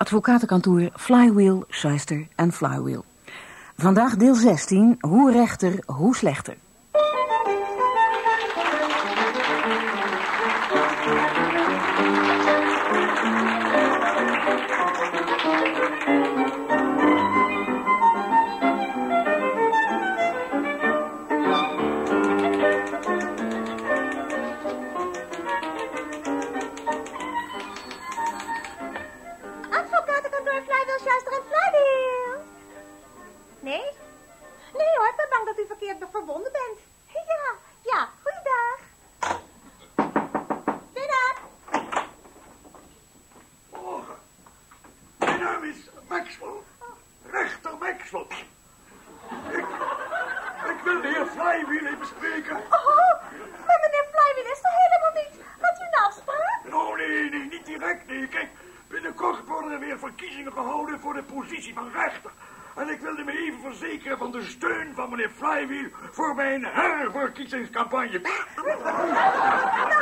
Advocatenkantoor Flywheel, Shyster en Flywheel. Vandaag deel 16, hoe rechter, hoe slechter. Van rechter. En ik wilde me even verzekeren van de steun van meneer Flywheel voor mijn herverkiezingscampagne.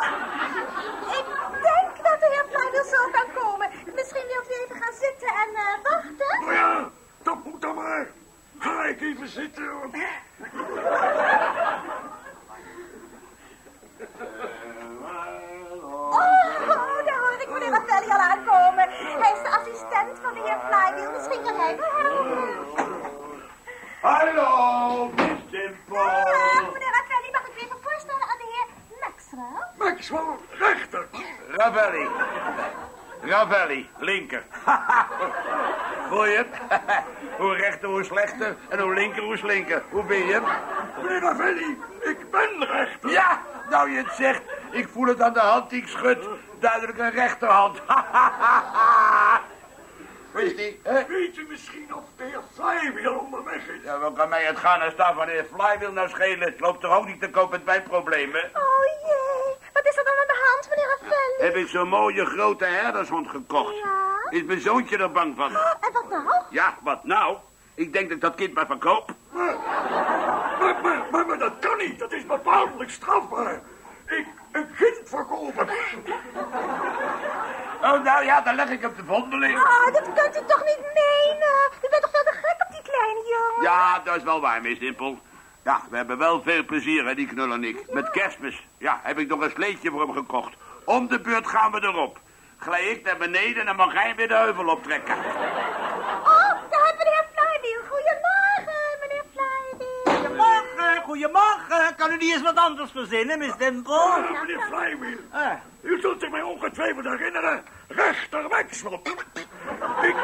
Voel je het? hoe rechter, hoe slechter. En hoe linker, hoe slinker. Hoe ben je? Meneer Ravelli, ik ben rechter. Ja, nou je het zegt. Ik voel het aan de hand die ik schud. Duidelijk een rechterhand. Die? hè? Weet u misschien of de heer Flywheel onderweg is? Ja, wat kan mij het gaan als daar van de heer Flywheel nou schelen? Het loopt toch ook niet te koop met mijn problemen? Oh jee, wat is er dan aan de hand, meneer Raffelli? Heb ik zo'n mooie grote herdershond gekocht. Ja? Is mijn zoontje er bang van? En wat nou? Ja, wat nou? Ik denk dat ik dat kind maar verkoop. Maar, maar, maar, maar, maar dat kan niet. Dat is bepaaldelijk strafbaar. Ik een kind verkopen. Oh, nou ja, dan leg ik hem te vondeling. Oh, dat kunt u toch niet menen? U bent toch veel te gek op die kleine jongen? Ja, dat is wel waar, Miss Dimpel. Ja, we hebben wel veel plezier, hè, die knul en ik. Met kerstmis, ja, heb ik nog een sleetje voor hem gekocht. Om de beurt gaan we erop. Glij ik naar beneden en dan mag hij weer de heuvel optrekken. Oh, daar hebben heer Flywheel. Goedemorgen, meneer Flywheel. Goedemorgen, goedemorgen. Kan u niet eens wat anders verzinnen, Miss Dimple? Oh, meneer Flywheel. Ah, U zult zich mij ongetwijfeld herinneren. Rechter. Ik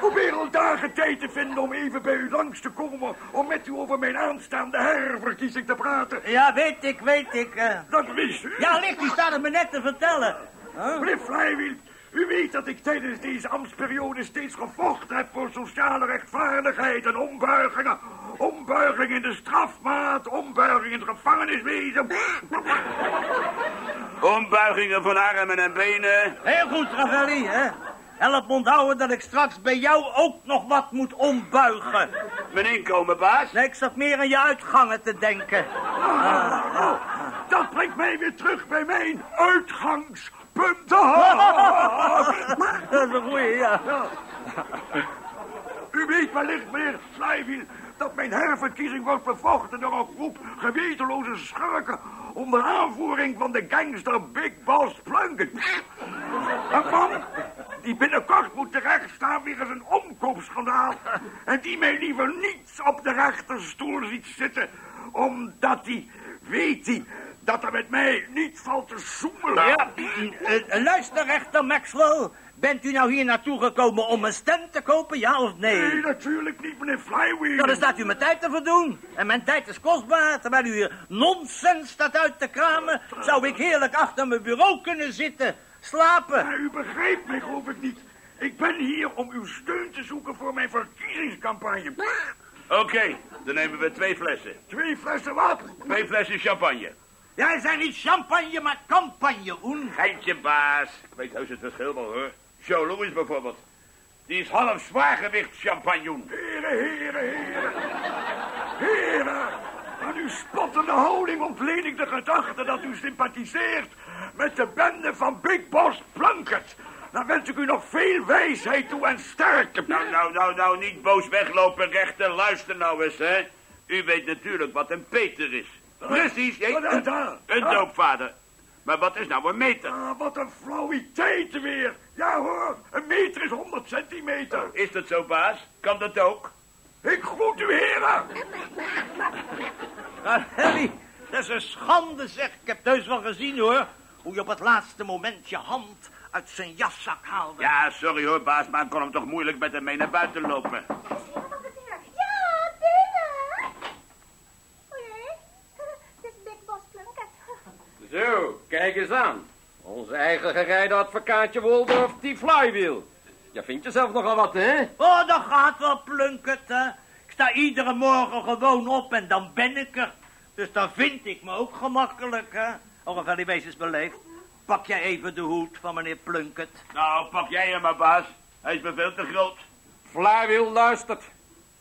probeer al dagen tijd te vinden om even bij u langs te komen... om met u over mijn aanstaande herverkiezing te praten. ja, weet ik, weet ik. eh. Dat wist u. Ja, licht, die staat het me net te vertellen. Huh? Meneer Flywheel, u weet dat ik tijdens deze ambtsperiode steeds gevochten heb voor sociale rechtvaardigheid en ombuigingen. Ombuiging in de strafmaat, ombuiging in het gevangeniswezen. Ombuigingen van armen en benen. Heel goed, Ravelli, hè? Help me onthouden dat ik straks bij jou ook nog wat moet ombuigen. Mijn inkomen, baas. Nee, ik zat meer aan je uitgangen te denken. Oh, dat brengt mij weer terug bij mijn uitgangspunt. Dat is een goeie, ja. U weet wellicht, meneer Flywheel, dat mijn herverkiezing wordt bevochten door een groep gewetenloze schurken onder aanvoering van de gangster Big Boss Plunkett. Een man die binnenkort moet terechtstaan wegens een omkoopschandaal en die mij liever niet op de rechterstoel ziet zitten, omdat hij, weet hij, dat er met mij niet valt te zoemelen. Ja, eh, eh, luister, rechter Maxwell. Bent u nou hier naartoe gekomen om een stem te kopen, ja of Nee, nee? natuurlijk niet, meneer Flywheel. Nou, dan staat u mijn tijd te verdoen. En mijn tijd is kostbaar. Terwijl u hier nonsens staat uit te kramen... zou ik heerlijk achter mijn bureau kunnen zitten. Slapen. Maar u begrijpt mij geloof ik niet. Ik ben hier om uw steun te zoeken voor mijn verkiezingscampagne. Oké, dan nemen we twee flessen. Twee flessen wat? Twee flessen champagne. Jij zijn niet champagne, maar campagne, Oen. Geintje, baas. Ik weet heus het verschil wel, hoor. Joe Louis bijvoorbeeld. Die is half zwaargewicht champagnoen. Heren, heren, heren. Heren, aan uw spottende houding ontleen ik de gedachte dat u sympathiseert met de bende van Big Boss Plunkett. dan wens ik u nog veel wijsheid toe en sterkte. Nou, nou, nou, nou, niet boos weglopen, rechter. Luister nou eens, hè. U weet natuurlijk wat een Peter is. Precies, Wat een, een Ah. doopvader. Maar wat is nou een meter? Ah, wat een flauwiteit weer. Ja hoor, een meter is 100 centimeter. Is dat zo, baas? Kan dat ook? Ik groet u heren. Harry, dat is een schande zeg. Ik heb heus wel gezien hoor. Hoe je op het laatste moment je hand uit zijn jaszak haalde. Ja, sorry hoor, baas, maar ik kon hem toch moeilijk met hem mee naar buiten lopen. Ja, binnen. O jee, het is Big Boss Plunkett. Zo, kijk eens aan. Onze eigen gerijde advocaatje Waldorf, die flywheel. Je vindt jezelf nogal wat, hè? Oh, dat gaat wel plunket, hè. Ik sta iedere morgen gewoon op en dan ben ik er. Dus dan vind ik me ook gemakkelijk, hè. Oh, Ravelli, wees eens beleefd. Pak jij even de hoed van meneer Plunket. Nou, pak jij hem maar, baas. Hij is me veel te groot. Flywheel luistert.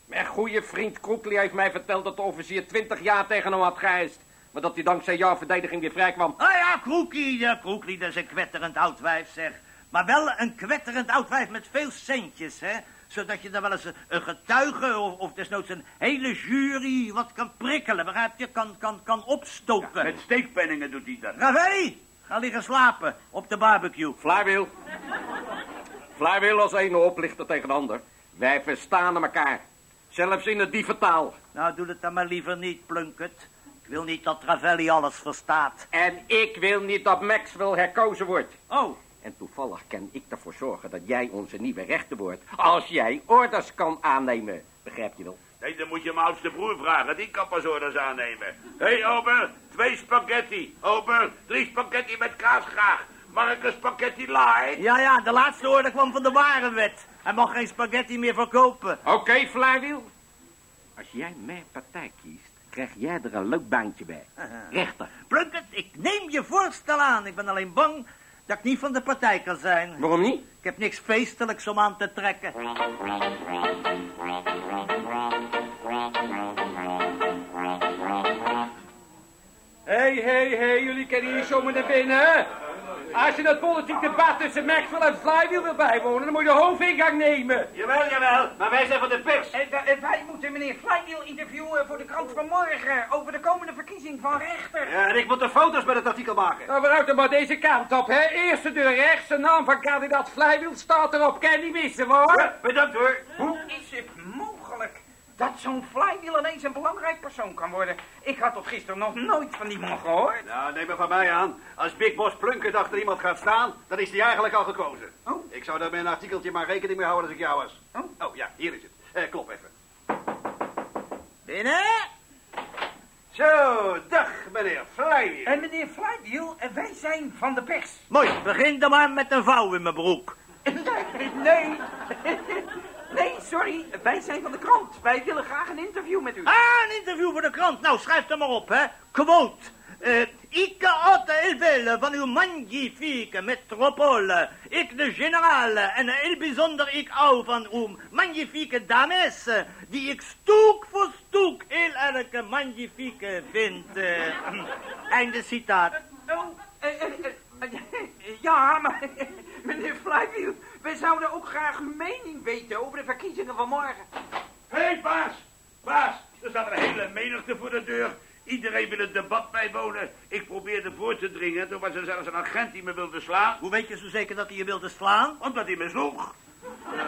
Mijn goede vriend Kroekli heeft mij verteld dat de officier 20 jaar tegen hem had geëist. Maar dat hij dankzij jouw verdediging weer vrij kwam. Ah ja, Kroekie, ja, Kroekie, dat is een kwetterend oud wijf, zeg. Maar wel een kwetterend oud wijf met veel centjes, hè. Zodat je dan wel eens een, een getuige of, of desnoods een hele jury wat kan prikkelen, begrijp je? Kan, kan, kan opstoken. Met steekpenningen doet hij dat. Ravelli, ga liggen slapen op de barbecue. Flywheel. Flywheel als ene oplichter tegen de ander. Wij verstaan elkaar. Zelfs in het dieventaal. Nou, doe het dan maar liever niet, Plunket. Ik wil niet dat Ravelli alles verstaat. En ik wil niet dat Maxwell herkozen wordt. Oh, En toevallig kan ik ervoor zorgen dat jij onze nieuwe rechter wordt. Als jij orders kan aannemen. Begrijp je wel? Nee, dan moet je mijn oudste broer vragen. Die kan pas orders aannemen. Hé, hey, ober, twee spaghetti. Ober, drie spaghetti met kaas graag. Mag ik een spaghetti light? ja, ja, de laatste orde kwam van de warenwet. Hij mag geen spaghetti meer verkopen. Oké, Flywheel. Als jij mijn partij kiest, krijg jij er een leuk baantje bij. Rechter. Plunket, ik neem je voorstel aan. Ik ben alleen bang dat ik niet van de partij kan zijn. Waarom niet? Ik heb niks feestelijks om aan te trekken. Hé, hé, hé, jullie kennen hier zomaar naar binnen, hè? Als je dat politiek debat tussen Maxwell en Flywheel wil bijwonen, dan moet je de hoofdingang nemen. Jawel, jawel. Maar wij zijn van de pers. En, eh, wij moeten meneer Flywheel interviewen voor de krant van morgen over de komende verkiezing van rechter. Ja, en ik moet de foto's met het artikel maken. Nou, waaruit dan maar deze kant op, hè? Eerste deur rechts, de naam van kandidaat Flywheel staat erop. Kan je niet missen, hoor. Bedankt hoor. Hoe is het mogelijk dat zo'n Flywheel ineens een belangrijk persoon kan worden? Ik had tot gisteren nog nooit van die man gehoord. Nou, neem me van mij aan. Als Big Boss Plunkett achter iemand gaat staan, dan is hij eigenlijk al gekozen. Oh. Ik zou daar met een artikeltje maar rekening mee houden als ik jou was. Oh. Oh ja, hier is het. Eh, klop even. Binnen? Zo, dag meneer Flywheel. En meneer Flywheel, eh, wij zijn van de pers. Mooi, begin dan maar met een vouw in mijn broek. Nee, nee, sorry. Wij zijn van de krant. Wij willen graag een interview met u. Ah, een interview voor de krant. Nou, schrijf er maar op, hè. Quote. Eh, ik had heel veel van uw magnifieke metropole. Ik, de generaal, en heel bijzonder ik hou van uw magnifieke dames, eh, die ik stoek voor stoek heel erg magnifiek vind. Eh, einde citaat. Oh, eh, eh, eh, ja, maar meneer Flywheel, wij zouden ook graag uw mening weten over de verkiezingen van morgen. Hé, hey, baas. Baas, er staat een hele menigte voor de deur. Iedereen wil het debat bijwonen. Ik probeerde voor te dringen. Toen was er zelfs een agent die me wilde slaan. Hoe weet je zo zeker dat hij je wilde slaan? Omdat hij me sloeg. Eh,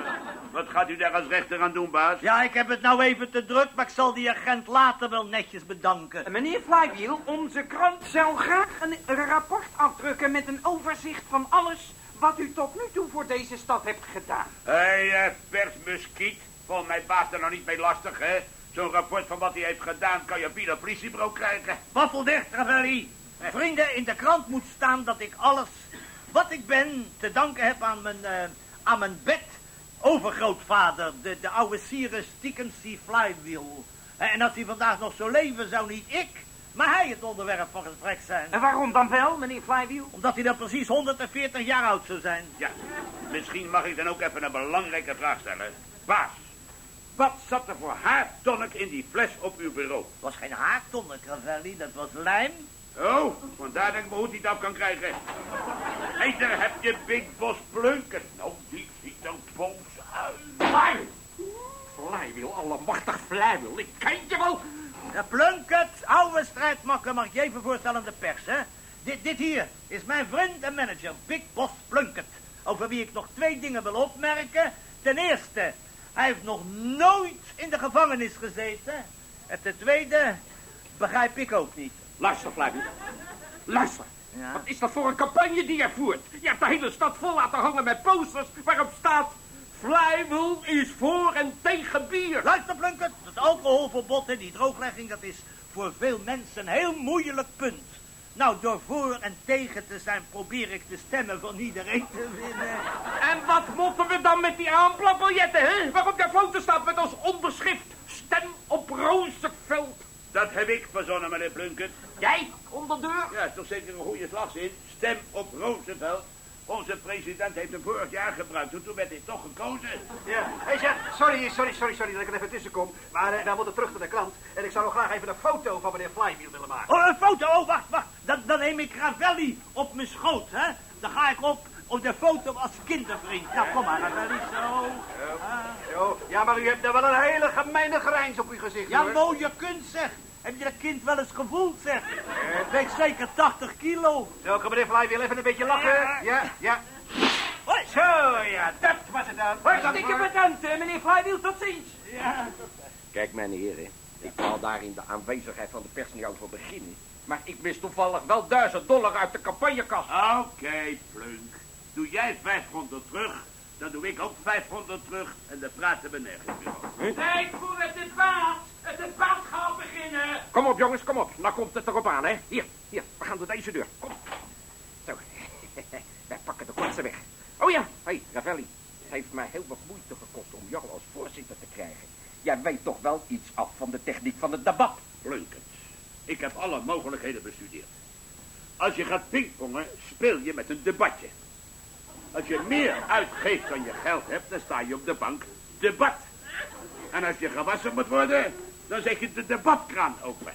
wat gaat u daar als rechter aan doen, baas? Ja, ik heb het nou even te druk, maar ik zal die agent later wel netjes bedanken. Eh, Meneer Flywheel, onze krant zou graag een rapport afdrukken met een overzicht van alles wat u tot nu toe voor deze stad hebt gedaan. Hé, hey, uh, persmuskiet. Volgens mij baas er nog niet mee lastig, hè? Zo'n rapport van wat hij heeft gedaan kan je via politiebureau krijgen. Waffel dicht, Ravelli. Vrienden, in de krant moet staan dat ik alles wat ik ben te danken heb aan mijn, eh, aan mijn bed overgrootvader, de, de oude Cyrus Dickensie Flywheel. En als hij vandaag nog zou leven, zou niet ik, maar hij het onderwerp van gesprek zijn. En waarom dan wel, meneer Flywheel? Omdat hij dan precies 140 jaar oud zou zijn. Ja, misschien mag ik dan ook even een belangrijke vraag stellen. Baas, wat zat er voor haartonic in die fles op uw bureau? Het was geen haartonic, Ravelli, dat was lijm. Oh, vandaar dat ik mijn hoed niet af kan krijgen. Hé, daar heb je Big Boss Plunkert. Nou, die ziet er boos uit. Fly! Flywheel, allemachtig Flywheel. Ik ken je wel. De Plunkett, oude strijdmakker, mag ik je even voorstellen aan de pers, hè? Dit, dit hier is mijn vriend en manager, Big Boss Plunkett. Over wie ik nog twee dingen wil opmerken. Ten eerste, hij heeft nog nooit in de gevangenis gezeten. En ten tweede, begrijp ik ook niet. Luister, Flywheel. Luister. Ja? Wat is dat voor een campagne die je voert? Je hebt de hele stad vol laten hangen met posters waarop staat... Flywheel is voor en tegen bier. Luister, Plunkett, het alcoholverbod en die drooglegging, dat is voor veel mensen een heel moeilijk punt. Nou, door voor en tegen te zijn, probeer ik de stemmen van iedereen te winnen. En wat moeten we dan met die aanplakbiljetten, hè? Waarop de foto staat met als onderschrift... Stem op Roosevelt. Dat heb ik verzonnen, meneer Plunkert. Jij, onderdeur? Ja, is toch zeker een goede slagzin. Stem op Roosevelt. Onze president heeft hem vorig jaar gebruikt. Toen werd hij toch gekozen. Ja, hey, zeg, sorry, sorry, sorry, sorry dat ik er even tussen kom. Maar eh, wij moeten terug naar de krant. En ik zou nog graag even een foto van meneer Flywheel willen maken. Oh, een foto, oh, wacht, wacht. Dan, dan neem ik Ravelli op mijn schoot, hè. Dan ga ik op op de foto als kindervriend. Nou, kom maar, Ravelli, zo. Zo, ja, maar u hebt er wel een hele gemeene grijns op uw gezicht, Ja, hoor. mooie kunst, zeg. Heb je dat kind wel eens gevoeld, zeg? Het weegt zeker 80 kilo. Zo, kan meneer Flywheel even een beetje lachen? Ja. Ja, ja. Hoi. Zo, ja, dat was het dan. Hartstikke bedankt, eh, meneer Flywheel. Tot ziens. Ja. Kijk, mijn heren, ik zal daar in de aanwezigheid van de pers niet over beginnen. Maar ik wist toevallig wel duizend dollar uit de campagnekast. Oké, Plunk. Doe jij 500 terug, dan doe ik ook 500 terug. En dan praten we nergens meer over. Tijd voor het debat. Het debat gaat beginnen. Kom op, jongens, kom op. Nou komt het erop aan, hè. Hier, hier, we gaan door deze deur. Kom. Zo. Wij pakken de kortste weg. Oh ja, hé, hey, Ravelli. Het heeft mij heel wat moeite gekost om jou als voorzitter te krijgen. Jij weet toch wel iets af van de techniek van het debat. Plunkert. Ik heb alle mogelijkheden bestudeerd. Als je gaat pingpongen, speel je met een debatje. Als je meer uitgeeft dan je geld hebt, dan sta je op de bank debat. En als je gewassen moet worden, dan zet je de debatkraan open.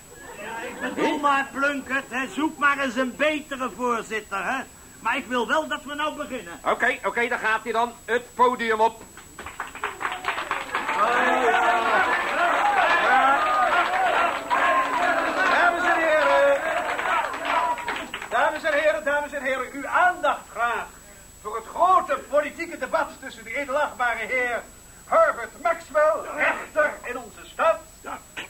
Doe maar, Plunkert, hè. Zoek maar eens een betere voorzitter, hè. Maar ik wil wel dat we nou beginnen. Oké, oké, dan gaat hij dan. Het podium op. Dames grote politieke debat tussen de edelachtbare heer Herbert Maxwell, rechter in onze stad,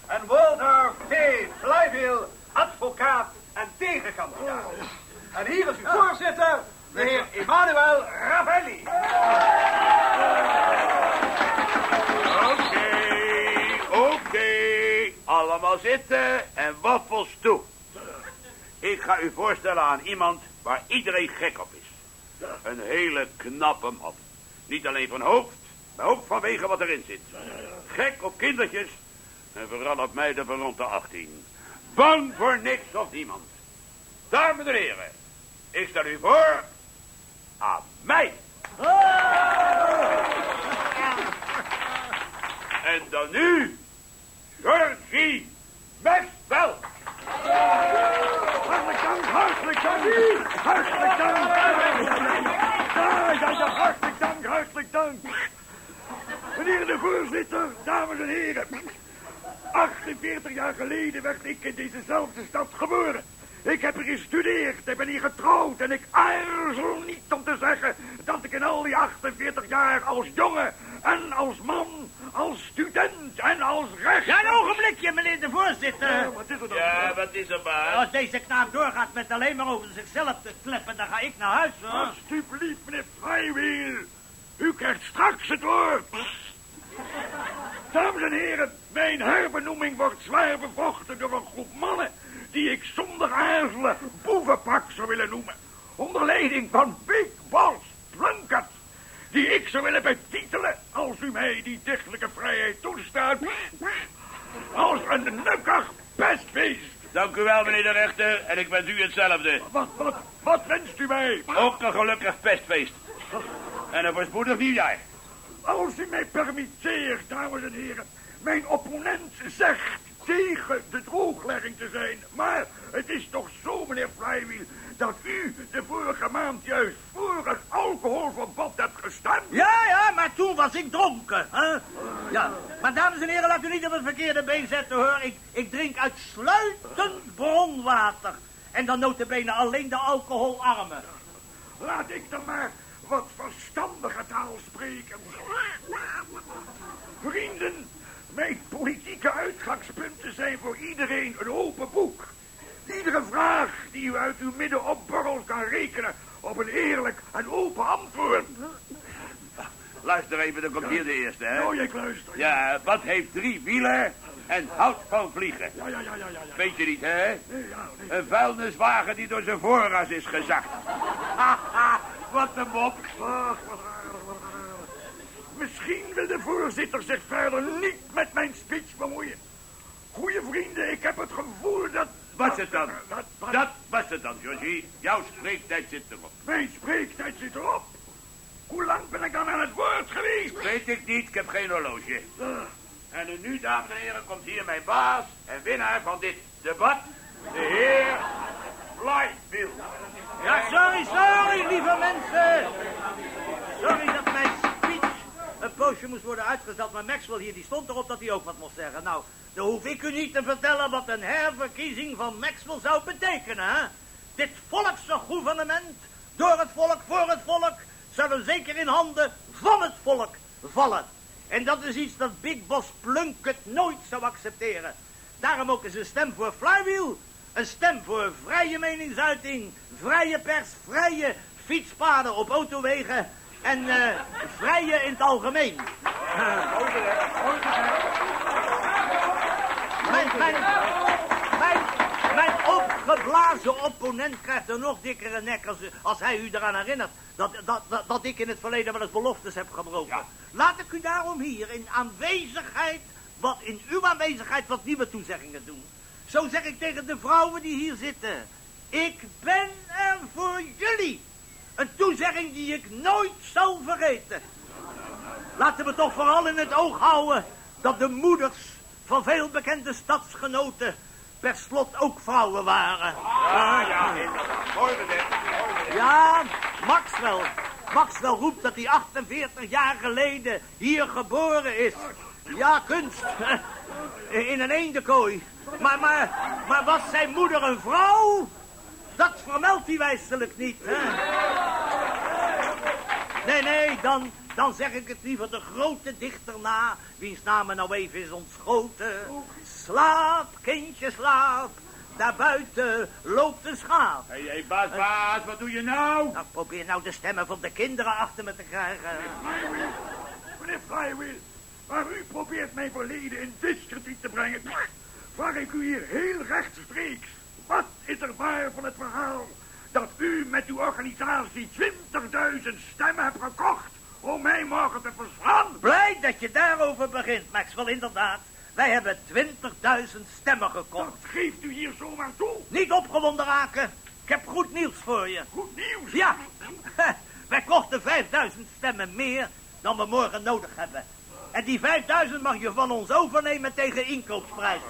en Walter V. Flywheel, advocaat en tegenkandidaat. En hier is uw voorzitter, de heer Emmanuel Ravelli. Oké, oké. Allemaal zitten en waffels toe. Ik ga u voorstellen aan iemand waar iedereen gek op is. Een hele knappe man. Niet alleen van hoofd, maar ook vanwege wat erin zit. Gek op kindertjes en vooral op meiden van rond de 18. Bang voor niks of niemand. Dames en heren, ik stel u voor aan mij. En dan nu, Georgie Maxwell. Hartelijk dank, hartelijk dank. Hartelijk dank. Hartelijk dank, hartelijk dank. Meneer de voorzitter, dames en heren. 48 jaar geleden werd ik in dezezelfde stad geboren. Ik heb er gestudeerd en ben hier getrouwd en ik aarzel niet om te zeggen dat ik in al die 48 jaar als jongen en als man, als student en als rechter... Ja, een ogenblikje, meneer de voorzitter. Ja, wat is er dan? Ja, wat is er, baas? Als deze knaap doorgaat met alleen maar over zichzelf te kleppen, dan ga ik naar huis, hoor. Alsjeblieft, meneer Vrijwiel. U krijgt straks het woord. Dames en heren, mijn herbenoeming wordt zwaar bevochten door een groep mannen... die ik zonder aarzelen boevenpak zou willen noemen. Onder leiding van Big Boss. Die ik zou willen betitelen, als u mij die dichtelijke vrijheid toestaat... als een nukkig pestbeest. Dank u wel, meneer de rechter. En ik wens u hetzelfde. Wat, wat, wat wenst u mij? Ook een gelukkig pestfeest. En een voorspoedig nieuwjaar. Als u mij permitteert, dames en heren. Mijn opponent zegt tegen de drooglegging te zijn. Maar het is toch zo, meneer Flywheel, dat u de vorige maand juist voor het alcoholverbod hebt gestemd? Ja, ja, maar toen was ik dronken. Hè? Ja, maar dames en heren, laat u niet op het verkeerde been zetten, hoor. Ik, ik drink uitsluitend bronwater. En dan notabene alleen de alcoholarme. Laat ik dan maar wat verstandige taal spreken. Vrienden, mijn politieke uitgangspunten zijn voor iedereen een open boek. Iedere vraag die u uit uw midden opborrelt kan rekenen op een eerlijk en open antwoord. Luister even, dan komt hier de eerste, hè? Oh, ik luister. Ja, wat heeft drie wielen en houdt van vliegen? Ja, ja, ja, ja, ja. ja. Weet je niet, hè? Nee, ja, nee. Een vuilniswagen die door zijn voorras is gezakt. Haha, wat een mop. Misschien wil de voorzitter zich verder niet met mijn speech bemoeien. Goeie vrienden, ik heb het gevoel dat... Was het dan? Dat, was het dan, Georgie. Jouw spreektijd zit erop. Mijn spreektijd zit erop. Hoe lang ben ik dan aan het woord geweest? Weet ik niet, ik heb geen horloge. Ah, En nu, dames en heren, komt hier mijn baas en winnaar van dit debat, de heer Flywheel. Ja, sorry, sorry, lieve mensen. Sorry een poosje moest worden uitgesteld. Maar Maxwell hier, die stond erop dat hij ook wat moest zeggen. Nou, dan hoef ik u niet te vertellen wat een herverkiezing van Maxwell zou betekenen, hè? Dit volksgouvernement, door het volk, voor het volk, zou er zeker in handen van het volk vallen. En dat is iets dat Big Boss Plunkett nooit zou accepteren. Daarom ook is een stem voor Flywheel. Een stem voor vrije meningsuiting, vrije pers, vrije fietspaden op autowegen en eh, vrije in het algemeen. Mijn, mijn, mijn, mijn opgeblazen opponent krijgt een nog dikkere nek als, als hij u eraan herinnert dat, dat, dat, dat ik in het verleden wel eens beloftes heb gebroken. Laat ik u daarom hier in aanwezigheid, wat in uw aanwezigheid wat nieuwe toezeggingen doen. Zo zeg ik tegen de vrouwen die hier zitten. Ik ben er voor jullie. Een toezegging die ik nooit zal vergeten. Laten we toch vooral in het oog houden dat de moeders van veel bekende stadsgenoten per slot ook vrouwen waren. Ja, ja, inderdaad. Mooi. Ja, Maxwell. Maxwell roept dat hij 48 jaar geleden hier geboren is. Ja, kunst. In een eendenkooi. Maar, maar, maar was zijn moeder een vrouw? Dat vermeldt hij wijselijk niet, hè? Nee, nee, dan, dan zeg ik het liever de grote dichter na, wiens naam nou even is ontschoten. Slaap, kindje, slaap. Daarbuiten loopt een schaap. Hé, hey, baas, baas, wat doe je nou? Nou, probeer nou de stemmen van de kinderen achter me te krijgen. Flywheel. Meneer Flywheel, waar u probeert mijn verleden in discrediet te brengen, vraag ik u hier heel rechtstreeks. Wat is er waar van het verhaal dat u met uw organisatie 20.000 stemmen hebt gekocht om mij morgen te verslaan? Blij dat je daarover begint, Maxwell, inderdaad. Wij hebben 20.000 stemmen gekocht. Dat geeft u hier zomaar toe. Niet opgewonden raken. Ik heb goed nieuws voor je. Goed nieuws. Ja, wij kochten 5000 stemmen meer dan we morgen nodig hebben. En die 5000 mag je van ons overnemen tegen inkoopsprijs.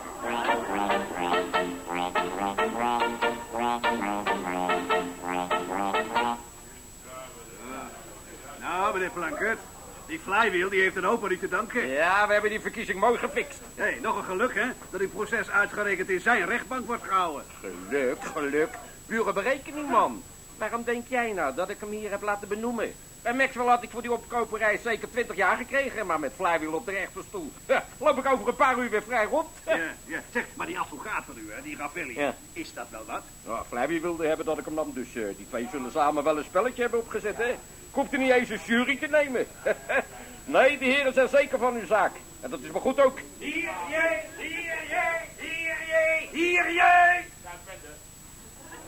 Meneer Plankert, die flywheel die heeft een hoop aan u te danken. Ja, we hebben die verkiezing mooi gefixt. Hé, nog een geluk, hè, dat uw proces uitgerekend in zijn rechtbank wordt gehouden. Geluk, geluk. Pure berekening, man. Waarom denk jij nou dat ik hem hier heb laten benoemen? Bij Maxwell had ik voor die opkoperij zeker 20 jaar gekregen, maar met Flywheel op de rechterstoel. Ja, loop ik over een paar uur weer vrij rond. Ja, ja. Zeg, maar die advocaat van u, hè, die Raffelli, Ja. is dat wel wat? Ja, Flywheel wilde hebben dat ik hem nam, dus eh, die twee zullen samen wel een spelletje hebben opgezet, hè? Ik hoefde niet eens een jury te nemen. nee, die heren zijn zeker van uw zaak. En dat is maar goed ook. Hier jij, hier jij, hier jij, hier jij.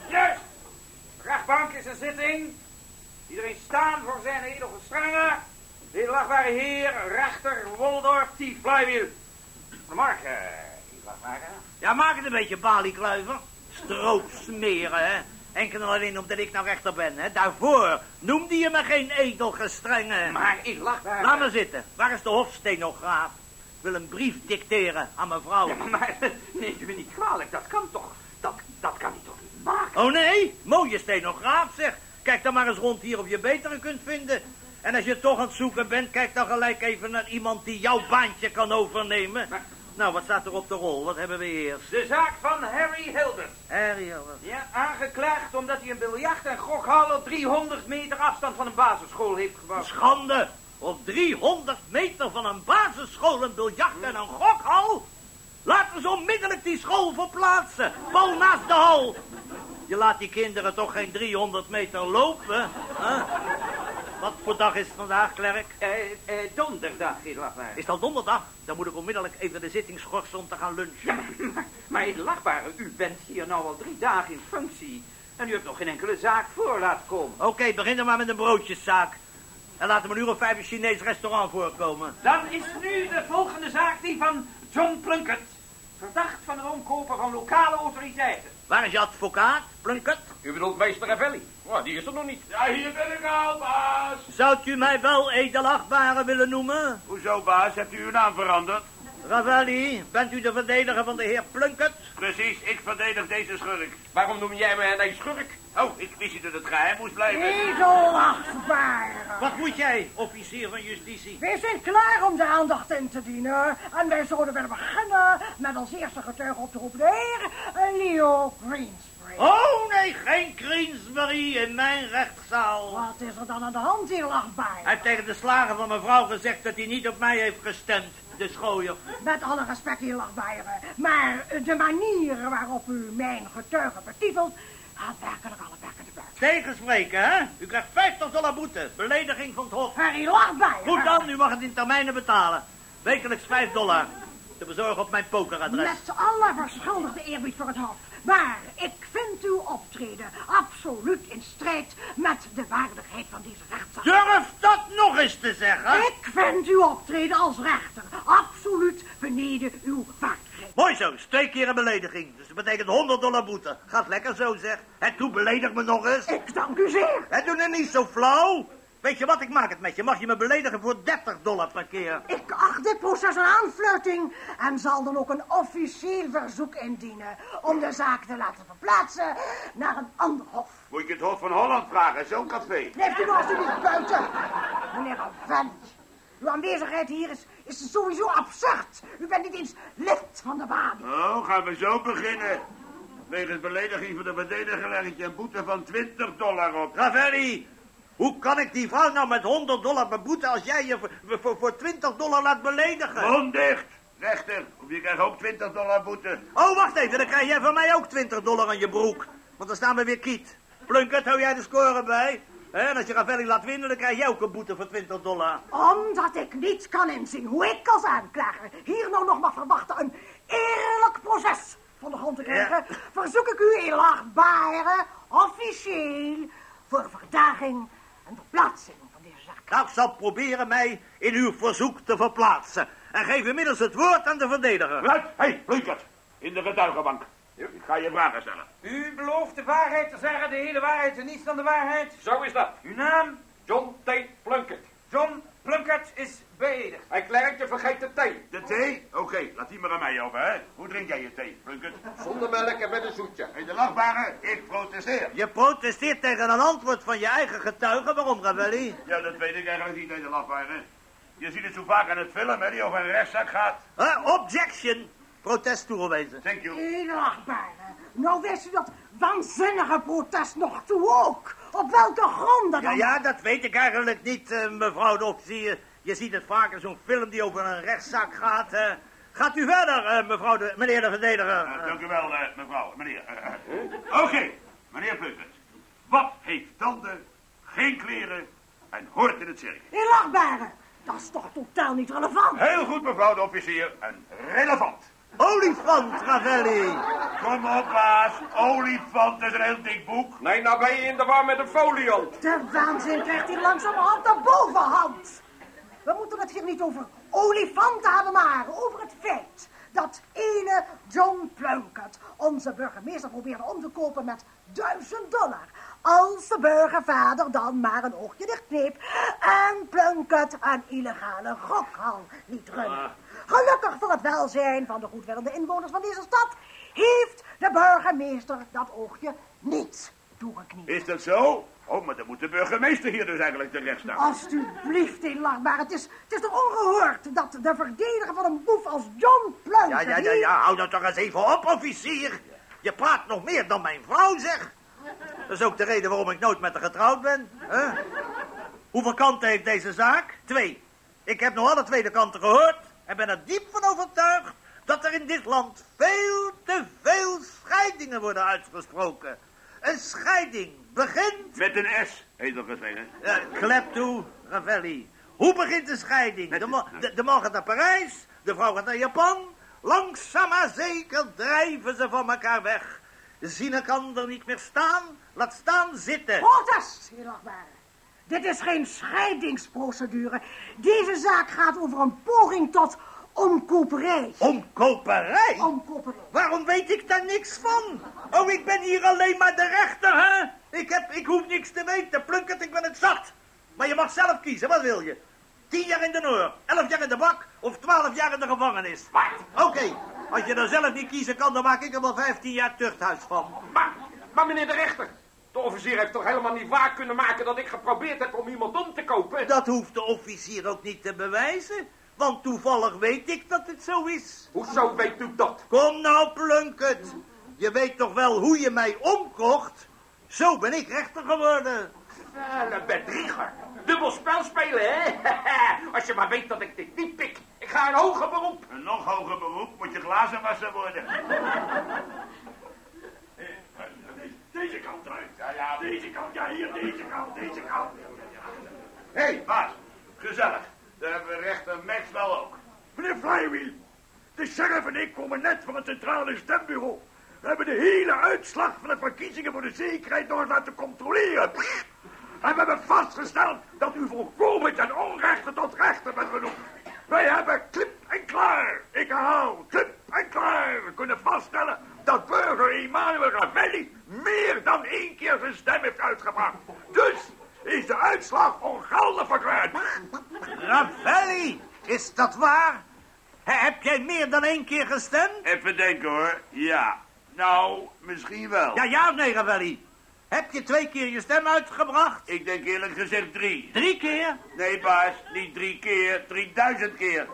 Juist. Rechtbank is een zitting. Iedereen staan voor zijn edelgestrengen. De edelachtbare heer, rechter Woldorf T. Flywheel. Goedemorgen, edelachtbare. Ja, maak het een beetje baliekluiver. Stroop smeren, hè. Enkel en alleen omdat ik nou rechter ben, hè. Daarvoor noemde je me geen edelgestrenge. Maar edelachtbare... Laat me zitten. Waar is de hofstenograaf? wil een brief dicteren aan mevrouw. Ja, maar neemt u me niet kwalijk, dat kan toch, dat, dat kan hij toch niet maken? Oh nee, mooie stenograaf zeg. Kijk dan maar eens rond hier of je betere kunt vinden. En als je toch aan het zoeken bent, kijk dan gelijk even naar iemand die jouw baantje kan overnemen. Maar- Nou, wat staat er op de rol? Wat hebben we eerst? De zaak van Harry Hilbert. Harry, wat- Ja, aangeklaagd omdat hij een biljart- en gokhal op 300 meter afstand van een basisschool heeft gebouwd. Schande! Op 300 meter van een basisschool een biljart en een gokhal? Laten ze onmiddellijk die school verplaatsen. Pal naast de hal. Je laat die kinderen toch geen 300 meter lopen? hè? Wat voor dag is het vandaag, klerk? Eh, eh, donderdag. Is het al donderdag? Dan moet ik onmiddellijk even de zitting schorsen om te gaan lunchen. Ja, maar, maar edelachtbare, u bent hier nou al drie dagen in functie. En u hebt nog geen enkele zaak voor laten komen. Oké, begin dan maar met een broodjeszaak. En laat er een uur of vijf een Chinees restaurant voorkomen. Dan is nu de volgende zaak die van John Plunkett. Verdacht van het omkopen van lokale autoriteiten. Waar is je advocaat, Plunkett? U bedoelt meester Ravelli? Oh, die is er nog niet. Ja, hier ben ik al, baas. Zou u mij wel edelachtbare willen noemen? Hoezo, baas? Hebt u uw naam veranderd? Ravelli, bent u de verdediger van de heer Plunkett? Precies, ik verdedig deze schurk. Waarom noem jij mij een schurk? Oh, ik wist niet dat het geheim moest blijven. Edelachtbare. Wat moet jij, officier van justitie? Wij zijn klaar om de aandacht in te dienen. En wij zouden willen beginnen met als eerste getuige op de roep de heer Leo Greensbury. Oh nee, geen Greensbury in mijn rechtszaal. Wat is er dan aan de hand hier, Hij lachbaar? heeft tegen de slager van mevrouw gezegd dat hij niet op mij heeft gestemd. De schooier. Met alle respect, hier, lachbare. Maar de manier waarop u mijn getuige betitelt... gaat werkelijk alle bekken te buiten. Tegenspreken, hè? U krijgt 50 dollar boete. Belediging van het hof. Harry, lachbare. Goed dan, u mag het in termijnen betalen. Wekelijks 5 dollar. Te bezorgen op mijn pokeradres. Met alle verschuldigde eerbied voor het hof. Maar ik vind uw optreden absoluut in strijd met de waardigheid van deze rechtszaak. Durf dat nog eens te zeggen? Ik vind uw optreden als rechter absoluut beneden uw vaardigheid. Mooi zo, twee keer een belediging. Dus dat betekent 100 dollar boete. Gaat lekker zo, zeg. En toen beledig me nog eens. Ik dank u zeer. En doe nou niet zo flauw. Weet je wat, ik maak het met je. Mag je me beledigen voor 30 dollar per keer? Ik acht dit proces een aanfluiting en zal dan ook een officieel verzoek indienen om de zaak te laten verplaatsen naar een ander hof. Moet je het Hof van Holland vragen, zo'n café. Blijft u nou alsjeblieft buiten. Meneer Ravelli, uw aanwezigheid hier is, is sowieso absurd. U bent niet eens lid van de baan. Oh, gaan we zo beginnen. Wegens belediging van de verdediger leg ik je een boete van 20 dollar op. Ravelli, hoe kan ik die vrouw nou met 100 dollar beboeten als jij je voor, voor, voor 20 dollar laat beledigen? Mond dicht. Rechter, of je krijgt ook 20 dollar boete. Oh, wacht even, dan krijg jij van mij ook 20 dollar aan je broek. Want dan staan we weer kiet. Plunkert, hou jij de score bij? Hè, En als je Ravelli laat winnen, dan krijg jij ook een boete van 20 dollar. Omdat ik niet kan inzien hoe ik als aanklager hier nou nog mag verwachten een eerlijk proces van de grond te krijgen, verzoek ik u in laagbare, officieel, voor verdaging en verplaatsing van deze zaak. Nou, ik zal proberen mij in uw verzoek te verplaatsen. En geef inmiddels het woord aan de verdediger. Hé, hey, Blinkert. In de getuigenbank. Ik ga je vragen stellen. U belooft de waarheid te zeggen, de hele waarheid en niets dan de waarheid. Zo is dat. Uw naam? John T. Plunkett. John Plunkett is beëdigd. Hij klerkje vergeet de thee. De thee? Oké, laat die maar aan mij over, hè. Hoe drink jij je thee, Blinkert? Zonder melk en met een zoetje. In de lachbare, ik protesteer. Je protesteert tegen een antwoord van je eigen getuige. Waarom, Ravelli? Ja, dat weet ik eigenlijk niet, in de lachbare. Je ziet het zo vaak aan het film, hè, die over een rechtszaak gaat. Huh? Objection. Protest toegewezen. Thank you. Edelachtbare, nou wist u dat waanzinnige protest nog toe ook. Op welke gronden Ja, dan? ja, dat weet ik eigenlijk niet, eh, mevrouw de officier. Je ziet het vaak in zo'n film die over een rechtszaak gaat. eh. Gaat u verder, eh, mevrouw de, meneer de verdediger. Dank u wel, mevrouw, meneer. Oké, meneer Plunkert. Wat heeft tanden, geen kleren en hoort in het circus? Edelachtbare, dat is toch totaal niet relevant? Heel goed, mevrouw de officier. En relevant. Olifant, Ravelli. Kom op, baas. Olifant is een heel dik boek. Nee, nou ben je in de war met een foliant. De waanzin krijgt hier langzamerhand de bovenhand. We moeten het hier niet over olifanten hebben, maar over het feit dat ene John Plunkett onze burgemeester probeerde om te kopen met duizend dollar. Als de burgervader dan maar een oogje dichtkneep en Plunkett een illegale gokhal liet runnen. Gelukkig voor het welzijn van de goedwillende inwoners van deze stad heeft de burgemeester dat oogje niet toegeknipt. Is dat zo? Oh, maar dan moet de burgemeester hier dus eigenlijk terecht staan. Alsjeblieft, inlachbaar. Het is, het is toch ongehoord dat de verdediger van een boef als John Plunkett... Ja, ja, ja, ja, hou dat toch eens even op, officier. Je praat nog meer dan mijn vrouw, zeg. Dat is ook de reden waarom ik nooit met haar getrouwd ben. hè? Hoeveel kanten heeft deze zaak? Twee. Ik heb nog alle tweede kanten gehoord en ben er diep van overtuigd dat er in dit land veel te veel scheidingen worden uitgesproken. Een scheiding begint... Met een S, heet dat gezegd. hè? Klep toe, Ravelli. Hoe begint de scheiding? De, man- de, de man gaat naar Parijs, de vrouw gaat naar Japan. Langzaam maar zeker drijven ze van elkaar weg. Zien elkaar niet meer staan, laat staan zitten. Protest, inlachbare. Dit is geen scheidingsprocedure. Deze zaak gaat over een poging tot omkoperij. Omkoperij? Omkoperij. Waarom weet ik daar niks van? Oh, ik ben hier alleen maar de rechter, hè? Ik, heb, ik hoef niks te weten, Plunkett, ik ben het zat. Maar je mag zelf kiezen, wat wil je? Tien jaar in de Noor, elf jaar in de bak of twaalf jaar in de gevangenis. Oké, als je er zelf niet kiezen kan, dan maak ik er wel vijftien jaar tuchthuis van. Maar, maar meneer de rechter, de officier heeft toch helemaal niet waar kunnen maken dat ik geprobeerd heb om iemand om te kopen? Dat hoeft de officier ook niet te bewijzen. Want toevallig weet ik dat het zo is. Hoezo weet u dat? Kom nou, Plunkett. Je weet toch wel hoe je mij omkocht? Zo ben ik rechter geworden. Vuile bedrieger. Dubbel spel spelen, hè? Als je maar weet dat ik dit niet pik. Ga een hoger beroep. Een nog hoger beroep moet je glazenwasser worden. Deze kant uit. Ja, ja, deze kant. Ja, hier, deze kant, deze kant. Hé, hey, baas. Gezellig. Daar hebben we rechter Maxwell ook. Meneer Flywheel, de sheriff en ik komen net van het centrale stembureau. We hebben de hele uitslag van de verkiezingen voor de zekerheid nog eens laten controleren. En we hebben vastgesteld dat u volkomen ten onrechte tot rechter bent benoemd. Wij hebben klip en klaar, ik herhaal, klip en klaar kunnen vaststellen dat burger Emmanuel Ravelli meer dan één keer zijn stem heeft uitgebracht. Dus is de uitslag ongeldig verklaard. Ravelli, is dat waar? He- heb jij meer dan één keer gestemd? Even denken hoor. Ja. Nou, misschien wel. Ja, ja of nee, Ravelli? Heb je twee keer je stem uitgebracht? Ik denk eerlijk gezegd drie. Drie keer? Nee, baas, niet drie keer, drieduizend keer.